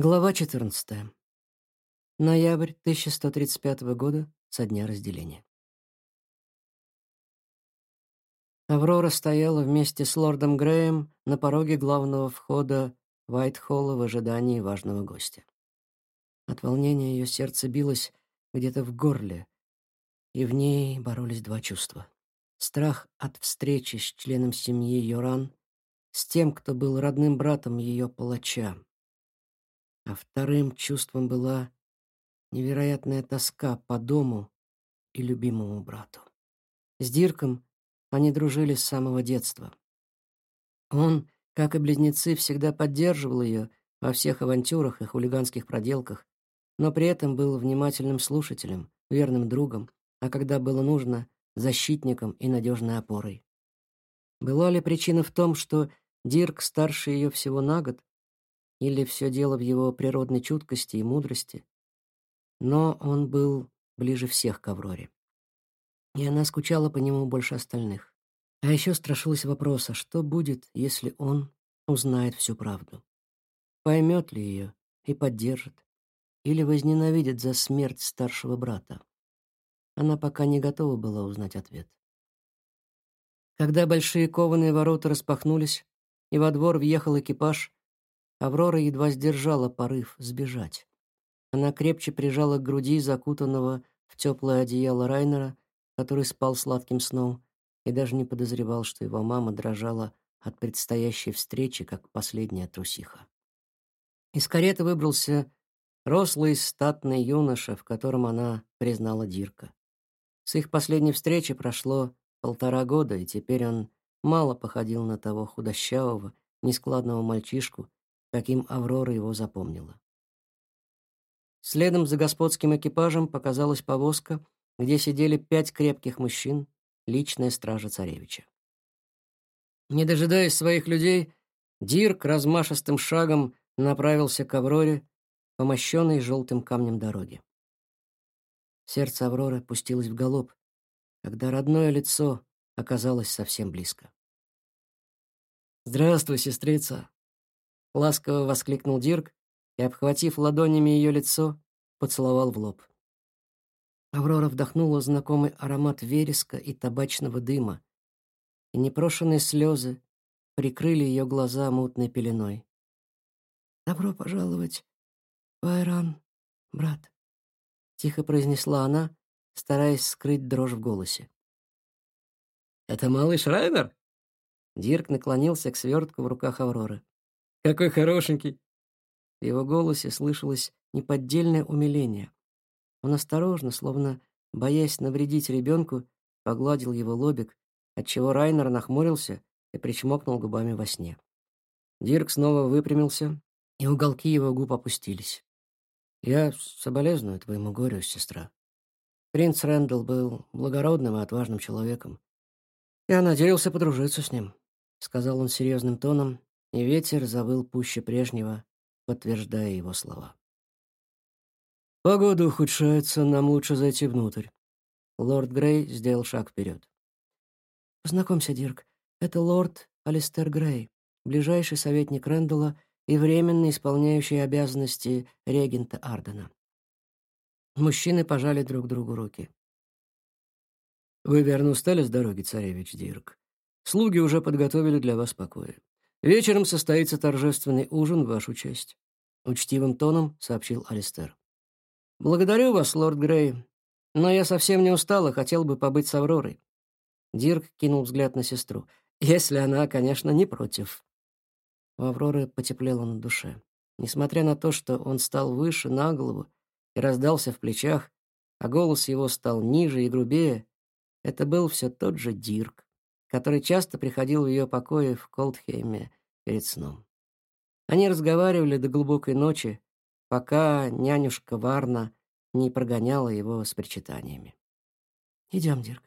Глава 14. Ноябрь 1135 года со дня разделения. Аврора стояла вместе с лордом Греем на пороге главного входа Вайтхолла в ожидании важного гостя. От волнения ее сердце билось где-то в горле, и в ней боролись два чувства. Страх от встречи с членом семьи Йоран, с тем, кто был родным братом ее палача, а вторым чувством была невероятная тоска по дому и любимому брату. С Дирком они дружили с самого детства. Он, как и близнецы, всегда поддерживал ее во всех авантюрах и хулиганских проделках, но при этом был внимательным слушателем, верным другом, а когда было нужно, защитником и надежной опорой. Была ли причина в том, что Дирк старше ее всего на год, или все дело в его природной чуткости и мудрости. Но он был ближе всех к Авроре. И она скучала по нему больше остальных. А еще страшилась вопроса, что будет, если он узнает всю правду. Поймет ли ее и поддержит, или возненавидит за смерть старшего брата. Она пока не готова была узнать ответ. Когда большие кованые ворота распахнулись, и во двор въехал экипаж, Аврора едва сдержала порыв сбежать. Она крепче прижала к груди закутанного в теплое одеяло Райнера, который спал сладким сном, и даже не подозревал, что его мама дрожала от предстоящей встречи, как последняя трусиха. Из кареты выбрался рослый статный юноша, в котором она признала Дирка. С их последней встречи прошло полтора года, и теперь он мало походил на того худощавого, нескладного мальчишку, каким Аврора его запомнила. Следом за господским экипажем показалась повозка, где сидели пять крепких мужчин, личная стража царевича. Не дожидаясь своих людей, Дирк размашистым шагом направился к Авроре, помощенной желтым камнем дороги. Сердце Авроры пустилось в галоп, когда родное лицо оказалось совсем близко. «Здравствуй, сестрица!» Ласково воскликнул Дирк и, обхватив ладонями ее лицо, поцеловал в лоб. Аврора вдохнула знакомый аромат вереска и табачного дыма, и непрошенные слезы прикрыли ее глаза мутной пеленой. «Добро пожаловать в Айран, брат», — тихо произнесла она, стараясь скрыть дрожь в голосе. «Это малыш Райнер?» Дирк наклонился к свертку в руках Авроры. Какой хорошенький!» В его голосе слышалось неподдельное умиление. Он осторожно, словно боясь навредить ребенку, погладил его лобик, отчего Райнер нахмурился и причмокнул губами во сне. Дирк снова выпрямился, и уголки его губ опустились. «Я соболезную твоему горю, сестра. Принц Рэндалл был благородным и отважным человеком. Я надеялся подружиться с ним», — сказал он серьезным тоном, и ветер завыл пуще прежнего, подтверждая его слова. «Погода ухудшается, нам лучше зайти внутрь». Лорд Грей сделал шаг вперед. «Познакомься, Дирк, это лорд Алистер Грей, ближайший советник Рэндалла и временно исполняющий обязанности регента Ардена». Мужчины пожали друг другу руки. «Вы верно устали с дороги, царевич Дирк? Слуги уже подготовили для вас покои. Вечером состоится торжественный ужин в вашу честь», — учтивым тоном сообщил Алистер. «Благодарю вас, лорд Грей, но я совсем не устал и хотел бы побыть с Авророй». Дирк кинул взгляд на сестру. «Если она, конечно, не против». У Авроры потеплело на душе. Несмотря на то, что он стал выше на голову и раздался в плечах, а голос его стал ниже и грубее, это был все тот же Дирк который часто приходил в ее покои в Колдхейме перед сном. Они разговаривали до глубокой ночи, пока нянюшка Варна не прогоняла его с причитаниями. «Идем, Дирк,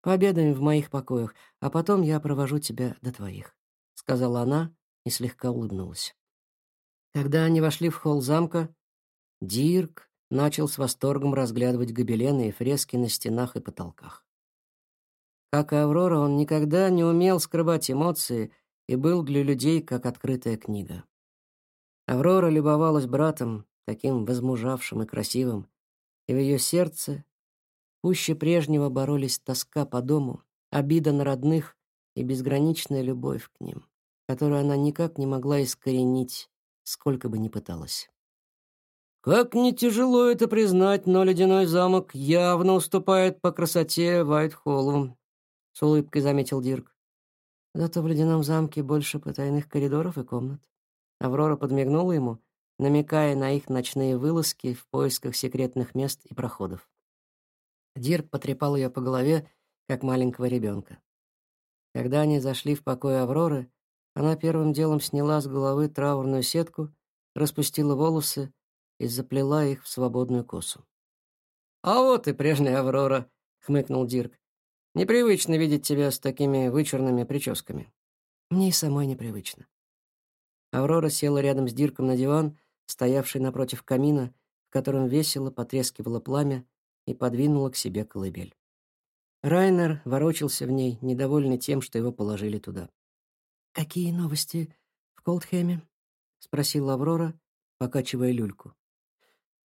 пообедаем в моих покоях, а потом я провожу тебя до твоих», — сказала она и слегка улыбнулась. Когда они вошли в холл замка, Дирк начал с восторгом разглядывать гобелены и фрески на стенах и потолках. Как и Аврора, он никогда не умел скрывать эмоции и был для людей как открытая книга. Аврора любовалась братом, таким возмужавшим и красивым, и в ее сердце пуще прежнего боролись тоска по дому, обида на родных и безграничная любовь к ним, которую она никак не могла искоренить, сколько бы ни пыталась. Как не тяжело это признать, но ледяной замок явно уступает по красоте Вайтхоллу, с улыбкой заметил Дирк. Зато в ледяном замке больше потайных коридоров и комнат. Аврора подмигнула ему, намекая на их ночные вылазки в поисках секретных мест и проходов. Дирк потрепал ее по голове, как маленького ребенка. Когда они зашли в покой Авроры, она первым делом сняла с головы траурную сетку, распустила волосы и заплела их в свободную косу. «А вот и прежняя Аврора», — хмыкнул Дирк. «Непривычно видеть тебя с такими вычурными прическами». «Мне и самой непривычно». Аврора села рядом с Дирком на диван, стоявший напротив камина, в котором весело потрескивало пламя, и подвинула к себе колыбель. Райнер ворочался в ней, недовольный тем, что его положили туда. «Какие новости в Колдхеме?» — спросила Аврора, покачивая люльку.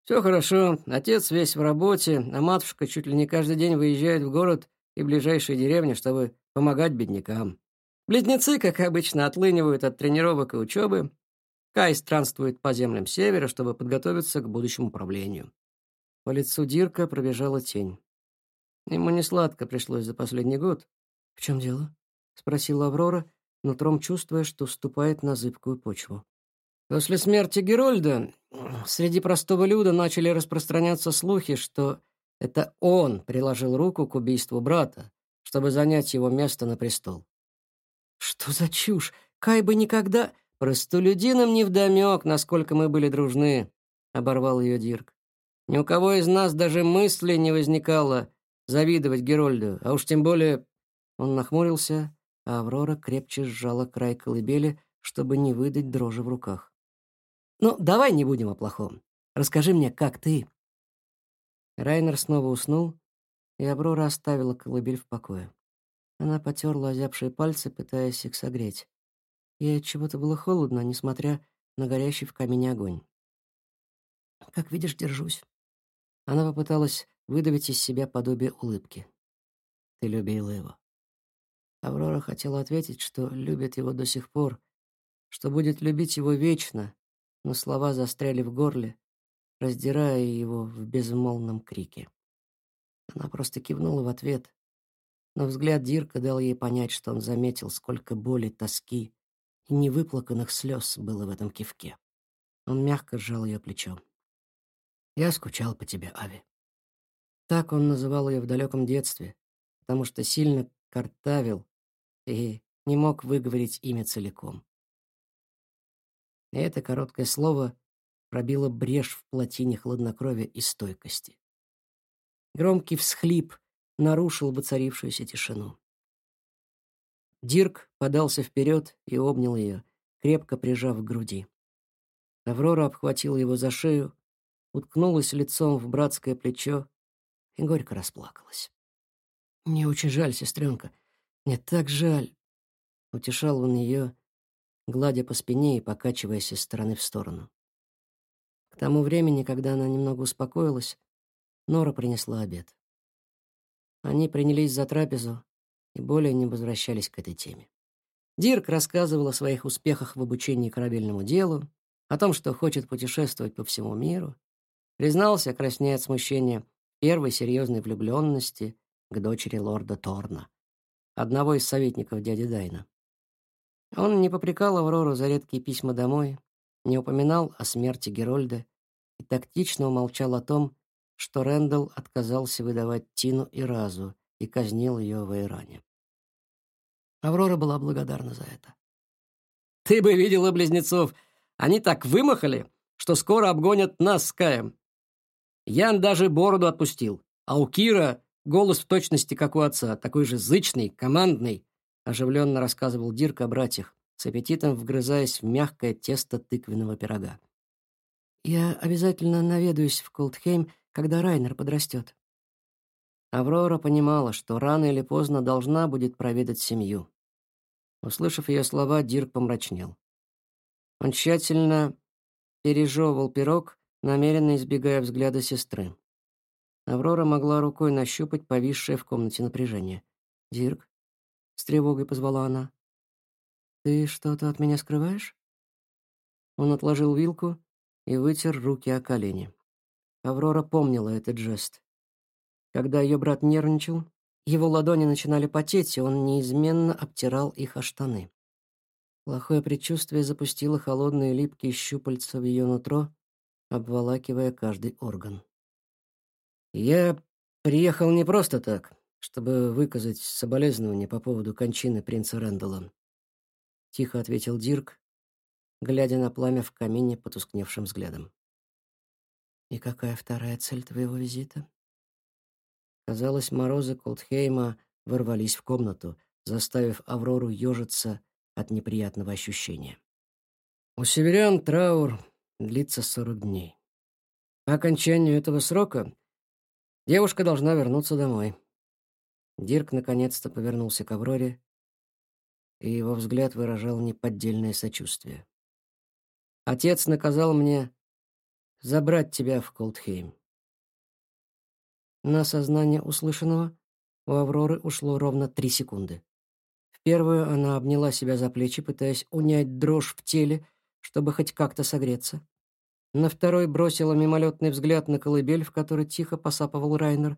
Все хорошо. Отец весь в работе, а матушка чуть ли не каждый день выезжает в город и ближайшие деревни, чтобы помогать беднякам. Близнецы, как обычно, отлынивают от тренировок и учебы. Кай странствует по землям севера, чтобы подготовиться к будущему правлению. По лицу Дирка пробежала тень. Ему не сладко пришлось за последний год. «В чем дело?» — спросила Аврора, нутром чувствуя, что ступает на зыбкую почву. После смерти Герольда среди простого люда начали распространяться слухи, что это он приложил руку к убийству брата, чтобы занять его место на престол. Что за чушь? Кай бы никогда... Простолюдинам невдомек, насколько мы были дружны, — оборвал ее Дирк. Ни у кого из нас даже мысли не возникало завидовать Герольду, а уж тем более... Он нахмурился, а Аврора крепче сжала край колыбели, чтобы не выдать дрожи в руках. Ну, давай не будем о плохом. Расскажи мне, как ты?» Райнер снова уснул, и Аврора оставила колыбель в покое. Она потерла озябшие пальцы, пытаясь их согреть. Ей от чего-то было холодно, несмотря на горящий в камине огонь. «Как видишь, держусь». Она попыталась выдавить из себя подобие улыбки. «Ты любила его». Аврора хотела ответить, что любит его до сих пор, что будет любить его вечно, но слова застряли в горле, раздирая его в безмолвном крике. Она просто кивнула в ответ, но взгляд Дирка дал ей понять, что он заметил, сколько боли, тоски и невыплаканных слез было в этом кивке. Он мягко сжал ее плечо. «Я скучал по тебе, Ави». Так он называл ее в далеком детстве, потому что сильно картавил и не мог выговорить имя целиком. И это короткое слово пробило брешь в плотине хладнокровия и стойкости. Громкий всхлип нарушил воцарившуюся тишину. Дирк подался вперед и обнял ее, крепко прижав к груди. Аврора обхватила его за шею, уткнулась лицом в братское плечо и горько расплакалась. «Мне очень жаль, сестренка, мне так жаль!» Утешал он ее, гладя по спине и покачиваясь из стороны в сторону. Тому времени, когда она немного успокоилась, Нора принесла обед. Они принялись за трапезу и более не возвращались к этой теме. Дирк рассказывал о своих успехах в обучении корабельному делу, о том, что хочет путешествовать по всему миру, признался, краснея от смущения, первой серьезной влюбленности к дочери лорда Торна, одного из советников дяди Дайна. Он не попрекал Аврору за редкие письма домой, не упоминал о смерти Герольда и тактично умолчал о том, что Рэндалл отказался выдавать Тину и Разу и казнил ее в Иране. Аврора была благодарна за это. «Ты бы видела близнецов! Они так вымахали, что скоро обгонят нас с Каем. Ян даже бороду отпустил, а у Кира голос в точности, как у отца, такой же зычный, командный, оживленно рассказывал Дирк о братьях, с аппетитом вгрызаясь в мягкое тесто тыквенного пирога. «Я обязательно наведаюсь в Колдхейм, когда Райнер подрастет». Аврора понимала, что рано или поздно должна будет проведать семью. Услышав ее слова, Дирк помрачнел. Он тщательно пережевывал пирог, намеренно избегая взгляда сестры. Аврора могла рукой нащупать повисшее в комнате напряжение. «Дирк?» — с тревогой позвала она. «Ты что-то от меня скрываешь?» Он отложил вилку и вытер руки о колени. Аврора помнила этот жест. Когда ее брат нервничал, его ладони начинали потеть, и он неизменно обтирал их о штаны. Плохое предчувствие запустило холодные липкие щупальца в ее нутро, обволакивая каждый орган. «Я приехал не просто так, чтобы выказать соболезнования по поводу кончины принца Рэндалла», — тихо ответил Дирк, глядя на пламя в камине потускневшим взглядом. «И какая вторая цель твоего визита?» Казалось, морозы Колдхейма ворвались в комнату, заставив Аврору ежиться от неприятного ощущения. У северян траур длится сорок дней. По окончанию этого срока девушка должна вернуться домой. Дирк наконец-то повернулся к Авроре, и его взгляд выражал неподдельное сочувствие. Отец наказал мне забрать тебя в Колдхейм. На осознание услышанного у Авроры ушло ровно три секунды. В первую она обняла себя за плечи, пытаясь унять дрожь в теле, чтобы хоть как-то согреться. На второй бросила мимолетный взгляд на колыбель, в которой тихо посапывал Райнер.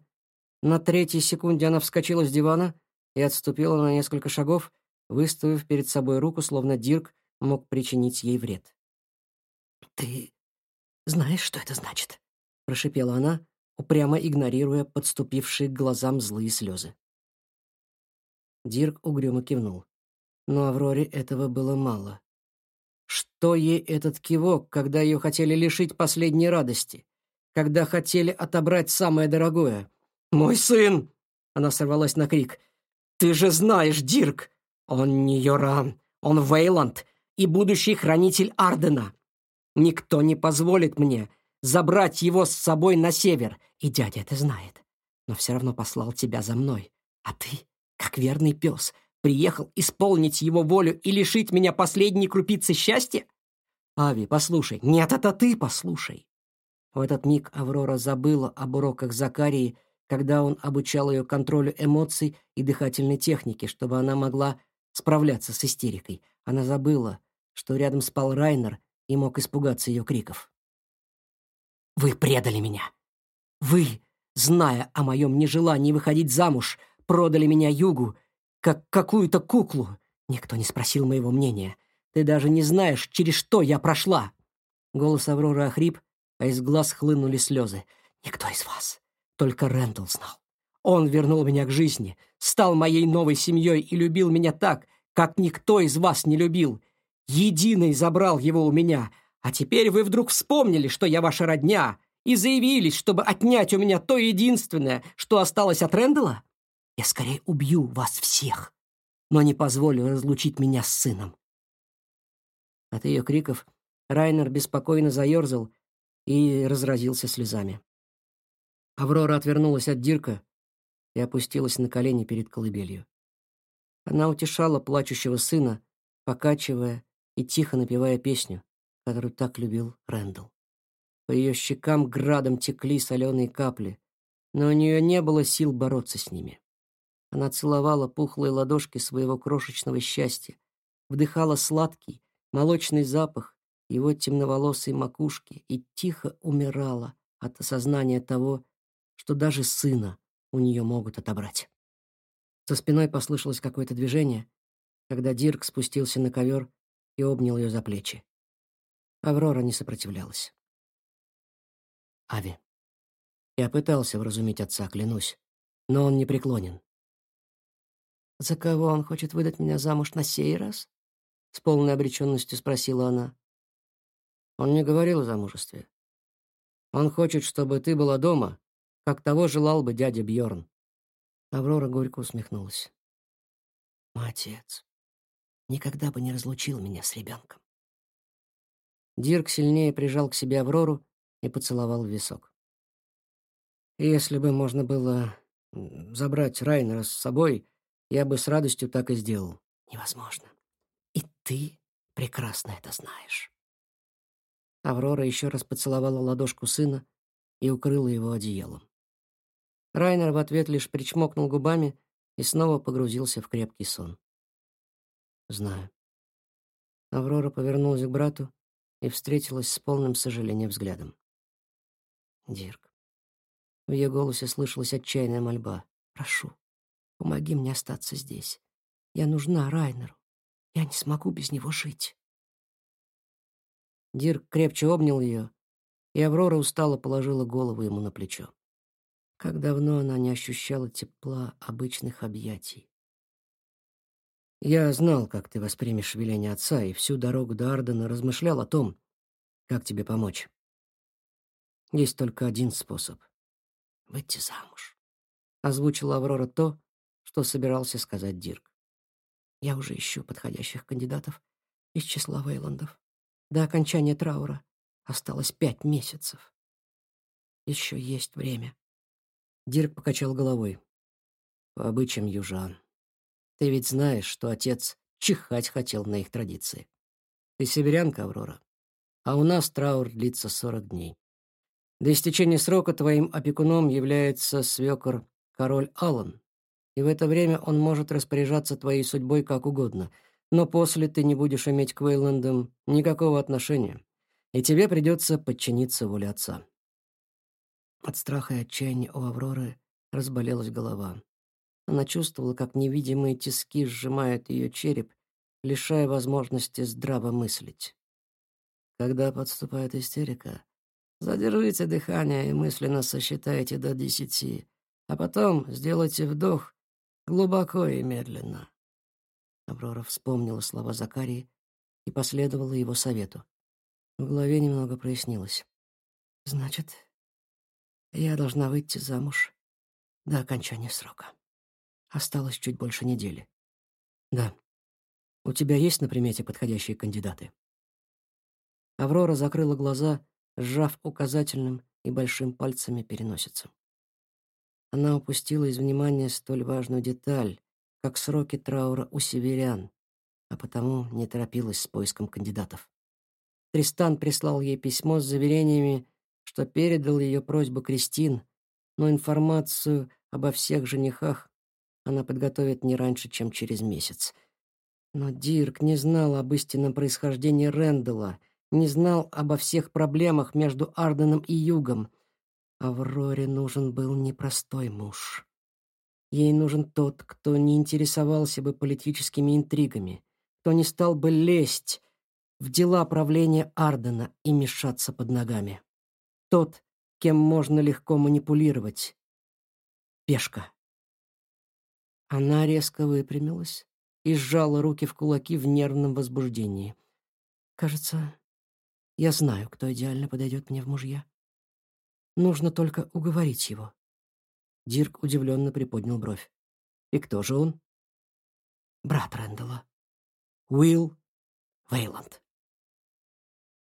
На третьей секунде она вскочила с дивана и отступила на несколько шагов, выставив перед собой руку, словно Дирк мог причинить ей вред. «Ты знаешь, что это значит?» — прошипела она, упрямо игнорируя подступившие к глазам злые слезы. Дирк угрюмо кивнул. Но Авроре этого было мало. Что ей этот кивок, когда ее хотели лишить последней радости? Когда хотели отобрать самое дорогое? «Мой сын!» — она сорвалась на крик. «Ты же знаешь, Дирк! Он не Йоран, он Вейланд и будущий хранитель Ардена. Никто не позволит мне забрать его с собой на север, и дядя это знает. Но все равно послал тебя за мной. А ты, как верный пес, приехал исполнить его волю и лишить меня последней крупицы счастья? Ави, послушай. Нет, это ты послушай. В этот миг Аврора забыла об уроках Закарии, когда он обучал ее контролю эмоций и дыхательной технике, чтобы она могла справляться с истерикой. Она забыла, что рядом спал Райнер и мог испугаться ее криков. «Вы предали меня! Вы, зная о моем нежелании выходить замуж, продали меня Югу, как какую-то куклу. Никто не спросил моего мнения. Ты даже не знаешь, через что я прошла!» Голос Авроры охрип, а из глаз хлынули слезы. «Никто из вас. Только Рэндалл знал. Он вернул меня к жизни, стал моей новой семьей и любил меня так, как никто из вас не любил. Единый забрал его у меня, а теперь вы вдруг вспомнили, что я ваша родня, и заявились, чтобы отнять у меня то единственное, что осталось от Рэндала? Я скорее убью вас всех, но не позволю разлучить меня с сыном. От ее криков Райнер беспокойно заерзал и разразился слезами. Аврора отвернулась от Дирка и опустилась на колени перед колыбелью. Она утешала плачущего сына, покачивая и тихо напевая песню, которую так любил Рэндалл. По ее щекам градом текли соленые капли, но у нее не было сил бороться с ними. Она целовала пухлые ладошки своего крошечного счастья, вдыхала сладкий, молочный запах его темноволосой макушки и тихо умирала от осознания того, что даже сына у нее могут отобрать. За спиной послышалось какое-то движение, когда Дирк спустился на ковер и обнял ее за плечи. Аврора не сопротивлялась. «Ави, я пытался вразумить отца, клянусь, но он не преклонен». «За кого он хочет выдать меня замуж на сей раз?» — с полной обреченностью спросила она. «Он не говорил о замужестве. Он хочет, чтобы ты была дома, как того желал бы дядя Бьорн. Аврора горько усмехнулась. «Мой отец никогда бы не разлучил меня с ребенком. Дирк сильнее прижал к себе Аврору и поцеловал в висок. «Если бы можно было забрать Райнера с собой, я бы с радостью так и сделал». «Невозможно. И ты прекрасно это знаешь». Аврора еще раз поцеловала ладошку сына и укрыла его одеялом. Райнер в ответ лишь причмокнул губами и снова погрузился в крепкий сон. «Знаю». Аврора повернулась к брату и встретилась с полным сожалением взглядом. «Дирк». В ее голосе слышалась отчаянная мольба. «Прошу, помоги мне остаться здесь. Я нужна Райнеру. Я не смогу без него жить». Дирк крепче обнял ее, и Аврора устало положила голову ему на плечо. Как давно она не ощущала тепла обычных объятий. Я знал, как ты воспримешь веление отца, и всю дорогу до Ардена размышлял о том, как тебе помочь. Есть только один способ — выйти замуж. Озвучила Аврора то, что собирался сказать Дирк. Я уже ищу подходящих кандидатов из числа Вейландов. До окончания траура осталось пять месяцев. Еще есть время. Дирк покачал головой. По обычаям южан. Ты ведь знаешь, что отец чихать хотел на их традиции. Ты северянка, Аврора. А у нас траур длится сорок дней. До истечения срока твоим опекуном является свекор король Аллан, и в это время он может распоряжаться твоей судьбой как угодно, но после ты не будешь иметь к Вейландам никакого отношения, и тебе придется подчиниться воле отца. От страха и отчаяния у Авроры разболелась голова. Она чувствовала, как невидимые тиски сжимают ее череп, лишая возможности здраво мыслить. Когда подступает истерика, задержите дыхание и мысленно сосчитайте до десяти, а потом сделайте вдох глубоко и медленно. Аврора вспомнила слова Закарии и последовала его совету. В голове немного прояснилось. Значит, я должна выйти замуж до окончания срока. Осталось чуть больше недели. Да. У тебя есть на примете подходящие кандидаты? Аврора закрыла глаза, сжав указательным и большим пальцами переносицу. Она упустила из внимания столь важную деталь, как сроки траура у северян, а потому не торопилась с поиском кандидатов. Тристан прислал ей письмо с заверениями, что передал ее просьбу Кристин, но информацию обо всех женихах она подготовит не раньше, чем через месяц. Но Дирк не знал об истинном происхождении Рэндала, не знал обо всех проблемах между Арденом и Югом. Авроре нужен был непростой муж. Ей нужен тот, кто не интересовался бы политическими интригами, кто не стал бы лезть в дела правления Ардена и мешаться под ногами. Тот, кем можно легко манипулировать. Пешка. Она резко выпрямилась и сжала руки в кулаки в нервном возбуждении. Кажется, я знаю, кто идеально подойдет мне в мужья. Нужно только уговорить его. Дирк удивленно приподнял бровь. И кто же он? Брат Рэндала. Уилл Вейланд.